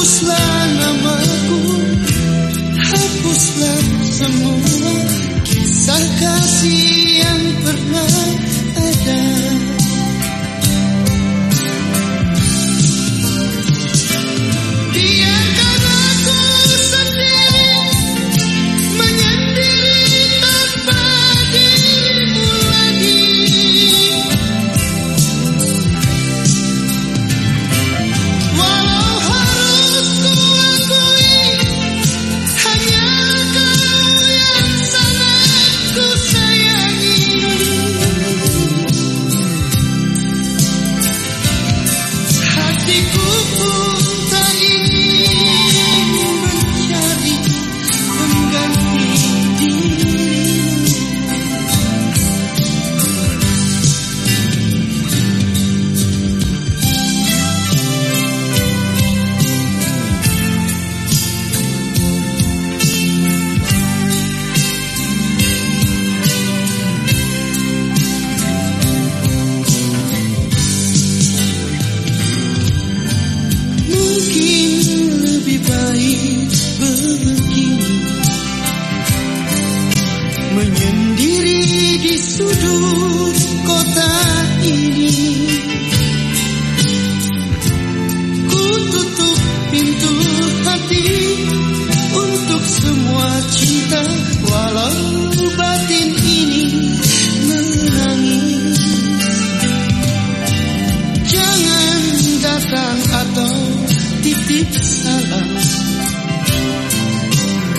Muslim.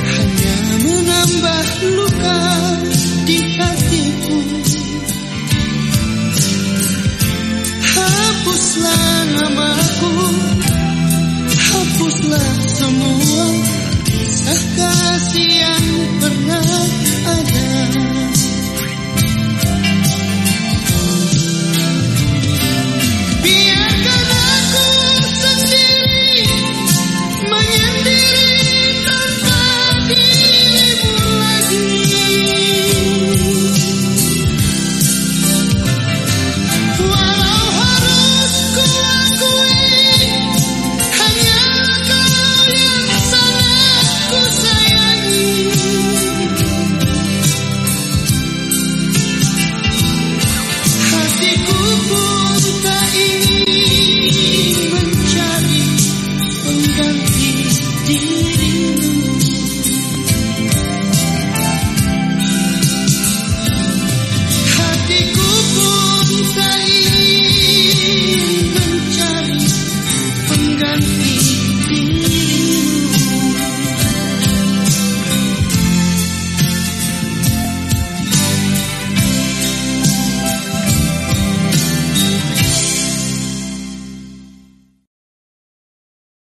Hanya menambah luka di hatiku Hapuslah namaku Hapuslah semua Kisah kasihan